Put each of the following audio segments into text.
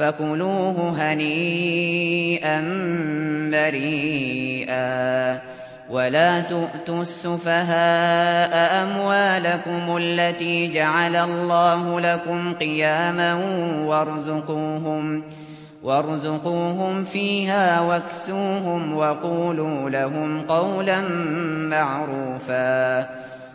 فكلوه هنيئا مريئا ولا تؤتوا السفهاء أموالكم التي جعل الله لكم قياما وارزقوهم وارزقوهم فيها واكسوهم وقولوا لهم قولا معروفا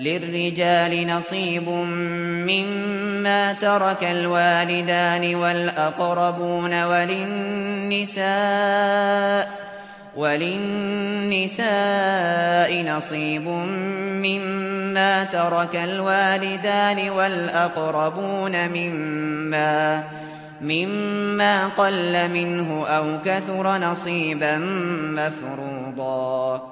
للرجال نصيب مما ترك الوالدان والأقربون وللنساء وللنساء نصيب مما ترك الوالدان والأقربون مما مما قل منه أو كثر نصيبا مفروضا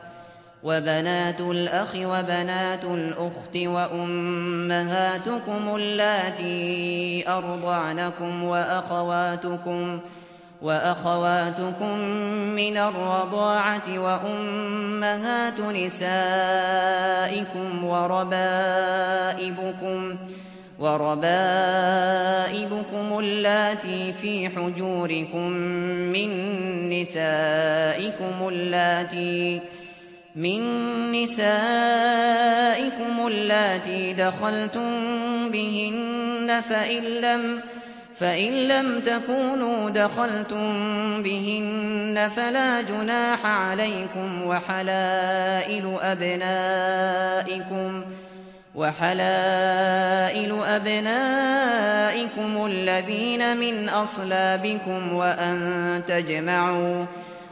وبنات الأخ وبنات الأخت وأمهاتكم اللاتي أرضعنكم وأخواتكم وأخواتكم من الرضاعة وأمهات نسائكم وربائبكم وربائبكم اللاتي في حجوركم من نسائكم اللاتي من نسائكم اللاتي دخلتم بهن فإن لم فإن لم تكونوا دخلتم بهن فلا جناح عليكم وحلائل أبنائكم وحلائل أبنائكم الذين من أصلابكم وأن تجمعوا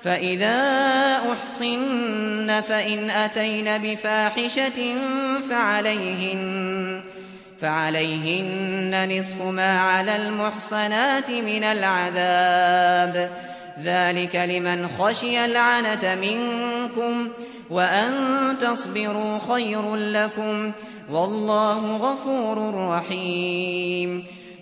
فإذا أحصن فإن أتين بفاحشة فعليهن فعليهن نصف ما على المحصنات من العذاب ذلك لمن خشي العنة منكم وأن تصبروا خير لكم والله غفور رحيم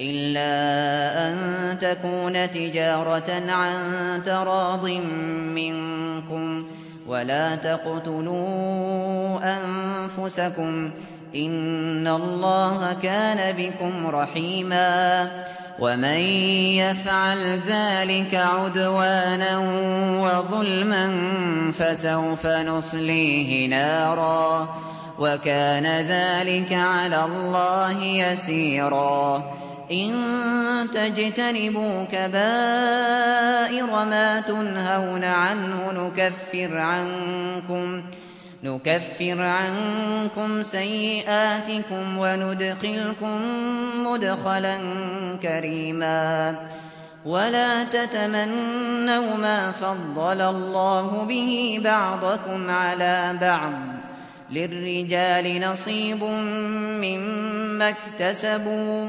إلا أن تكون تجارة عن تراض منكم ولا تقتلوا أنفسكم إن الله كان بكم رحيما ومن يفعل ذلك عدوانا وظلما فسوف نصليه نارا وكان ذلك على الله يسيرا إن تجتنبوا كبائر ما تنهون عنه نكفر عنكم نكفر عنكم سيئاتكم وندخلكم مدخلا كريما. ولا تتمنوا ما فضل الله به بعضكم على بعض. للرجال نصيب مما اكتسبوا.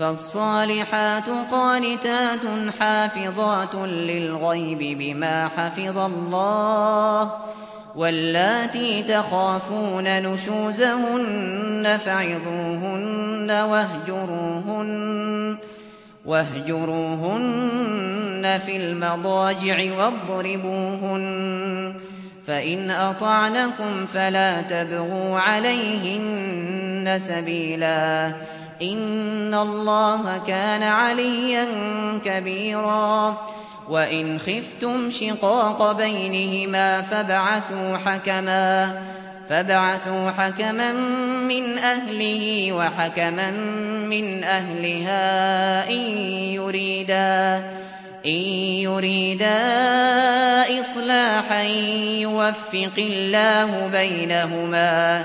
فالصالحات قانتات حافظات للغيب بما حفظ الله واللاتي تخافون نشوزهن فعظوهن واهجروهن واهجروهن في المضاجع واضربوهن فإن أطعنكم فلا تبغوا عليهن سبيلا إن الله كان عليا كبيرا. وإن خفتم شقاق بينهما فابعثوا حكما فابعثوا حكما من أهله وحكما من أهلها إن يريدا إن يريدا إصلاحا يوفق الله بينهما.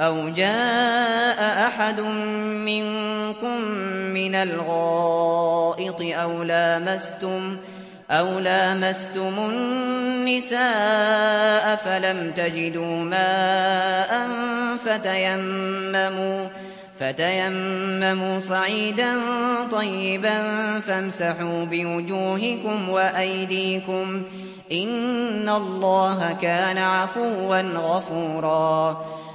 أو جاء أحد منكم من الغائط أو لامستم أو لامستم النساء فلم تجدوا ماء فتيمموا فتيمموا صعيدا طيبا فامسحوا بوجوهكم وأيديكم إن الله كان عفوا غفورا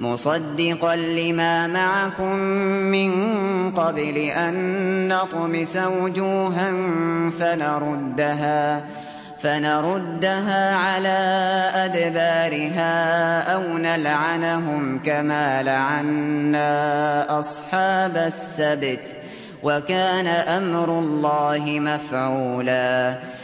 مصدقا لما معكم من قبل أن نطمس وجوها فنردها فنردها على أدبارها أو نلعنهم كما لعنا أصحاب السبت وكان أمر الله مفعولا.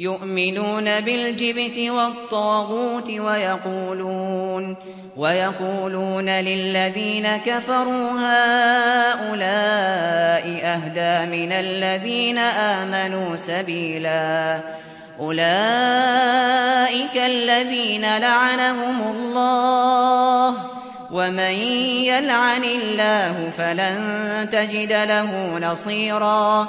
يؤمنون بالجبت والطاغوت ويقولون ويقولون للذين كفروا هؤلاء أهدى من الذين آمنوا سبيلا أولئك الذين لعنهم الله ومن يلعن الله فلن تجد له نصيراً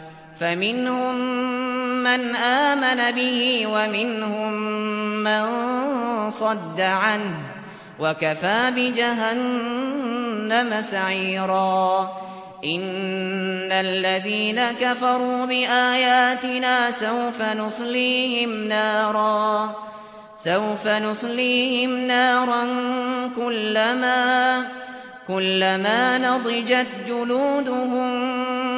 فمنهم من آمن به ومنهم من صد عنه وكفى بجهنم سعيرا. إن الذين كفروا بآياتنا سوف نصليهم نارا. سوف نصليهم نارا كلما كلما نضجت جلودهم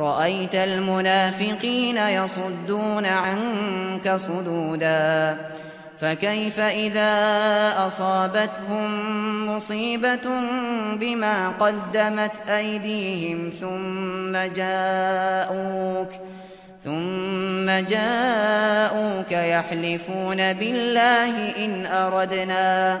رأيت المنافقين يصدون عنك صدودا. فكيف إذا أصابتهم مصيبة بما قدمت أيديهم ثم جاءوك ثم جاءوك يحلفون بالله إن أردنا.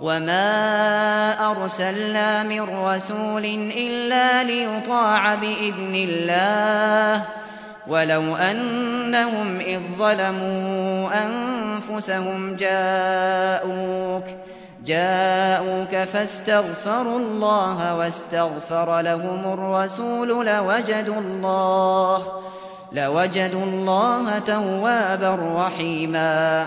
وما أرسلنا من رسول إلا ليطاع بإذن الله ولو أنهم إذ ظلموا أنفسهم جاءوك جاءوك فاستغفروا الله واستغفر لهم الرسول لوجدوا الله لوجدوا الله توابا رحيما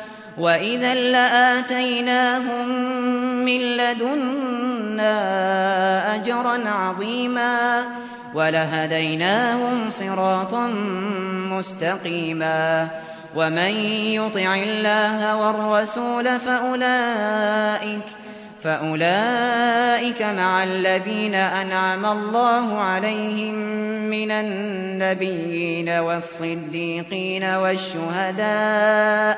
وإذا لآتيناهم من لدنا أجرا عظيما ولهديناهم صراطا مستقيما ومن يطع الله والرسول فأولئك فأولئك مع الذين أنعم الله عليهم من النبيين والصديقين والشهداء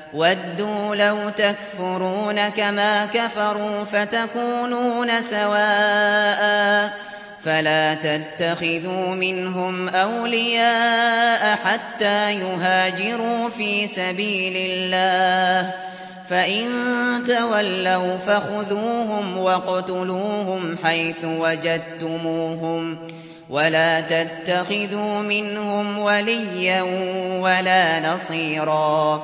ودوا لو تكفرون كما كفروا فتكونون سواء فلا تتخذوا منهم أولياء حتى يهاجروا في سبيل الله فإن تولوا فخذوهم واقتلوهم حيث وجدتموهم ولا تتخذوا منهم وليا ولا نصيرا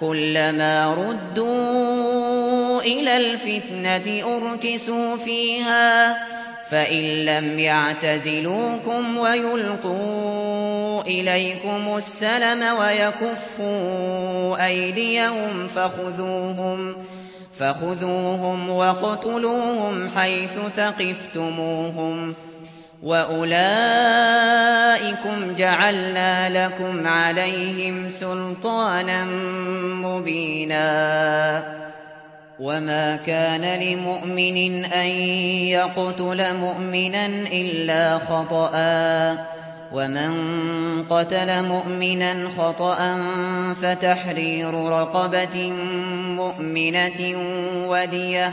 كلما ردوا إلى الفتنة أركسوا فيها فإن لم يعتزلوكم ويلقوا إليكم السلم ويكفوا أيديهم فخذوهم فخذوهم وقتلوهم حيث ثقفتموهم. وأولئكم جعلنا لكم عليهم سلطانا مبينا وما كان لمؤمن أن يقتل مؤمنا إلا خطأ ومن قتل مؤمنا خطأ فتحرير رقبة مؤمنة وديه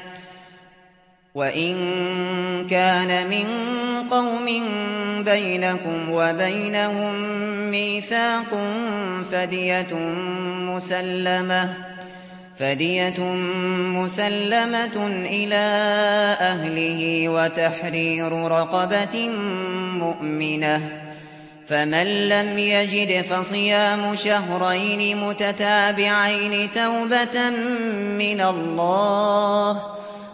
وإن كان من قوم بينكم وبينهم ميثاق فدية مسلمة فدية مسلمة إلى أهله وتحرير رقبة مؤمنة فمن لم يجد فصيام شهرين متتابعين توبة من الله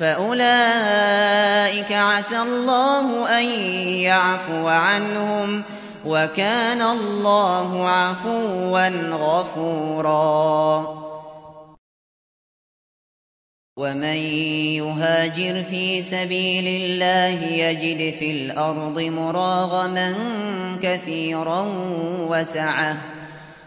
فأولئك عسى الله أن يعفو عنهم وكان الله عفوا غفورا. ومن يهاجر في سبيل الله يجد في الأرض مراغما كثيرا وسعه.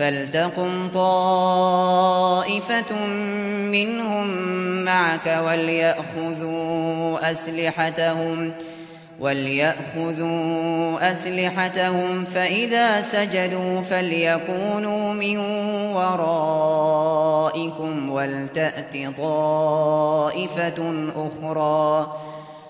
فلتقم طائفة منهم معك وليأخذوا أسلحتهم وليأخذوا أسلحتهم فإذا سجدوا فليكونوا من ورائكم ولتأت طائفة أخرى.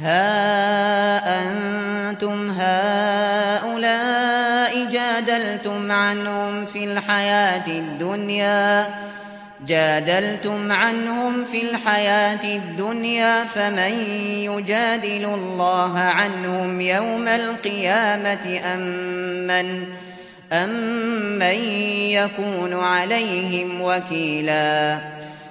ها أنتم هؤلاء جادلتم عنهم في الحياة الدنيا جادلتم عنهم في الحياة الدنيا فمن يجادل الله عنهم يوم القيامة أم من, أم من يكون عليهم وكيلاً؟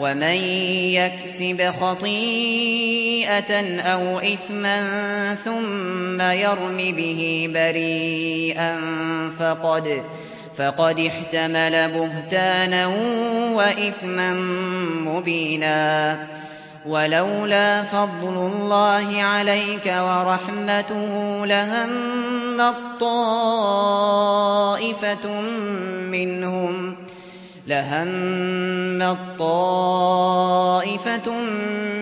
ومن يكسب خطيئة أو إثما ثم يرم به بريئا فقد فقد احتمل بهتانا وإثما مبينا. ولولا فضل الله عليك ورحمته لهم الطائفة منهم لهم الطائفة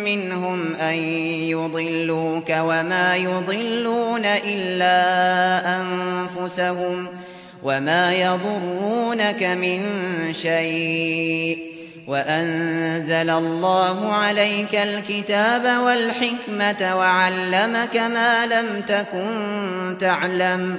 منهم أن يضلوك وما يضلون إلا أنفسهم وما يضرونك من شيء وأنزل الله عليك الكتاب والحكمة وعلمك ما لم تكن تعلم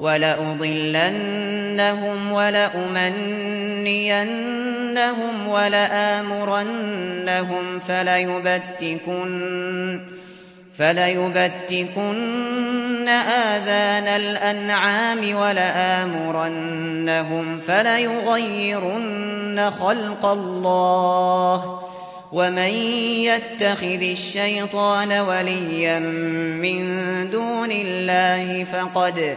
ولأضلنهم ولأمنينهم ولآمرنهم فليبتكن فليبتكن آذان الأنعام ولآمرنهم فليغيرن خلق الله ومن يتخذ الشيطان وليا من دون الله فقد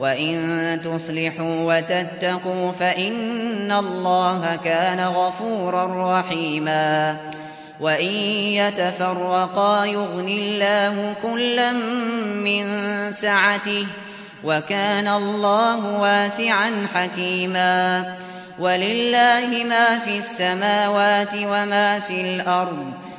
وإن تصلحوا وتتقوا فإن الله كان غفورا رحيما وإن يتفرقا يغني الله كلا من سعته وكان الله واسعا حكيما ولله ما في السماوات وما في الأرض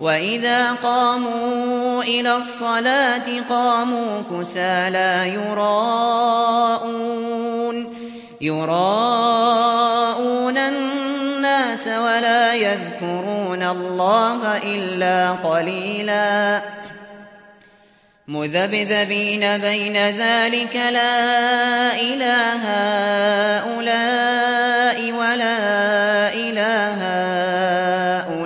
وإذا قاموا إلى الصلاة قاموا كسالى يراءون يراءون الناس ولا يذكرون الله إلا قليلا مذبذبين بين ذلك لا إله هؤلاء ولا إله هؤلاء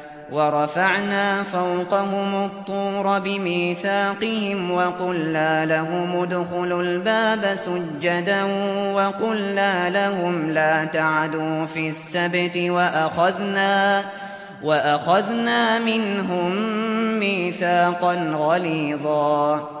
ورفعنا فوقهم الطور بميثاقهم وقلنا لهم ادخلوا الباب سجدا وقلنا لهم لا تعدوا في السبت وأخذنا وأخذنا منهم ميثاقا غليظا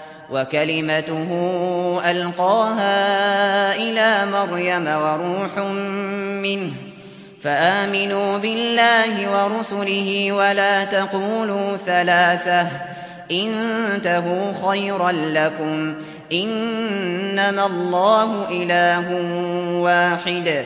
وكلمته ألقاها إلى مريم وروح منه فآمنوا بالله ورسله ولا تقولوا ثلاثة انتهوا خيرا لكم إنما الله إله واحد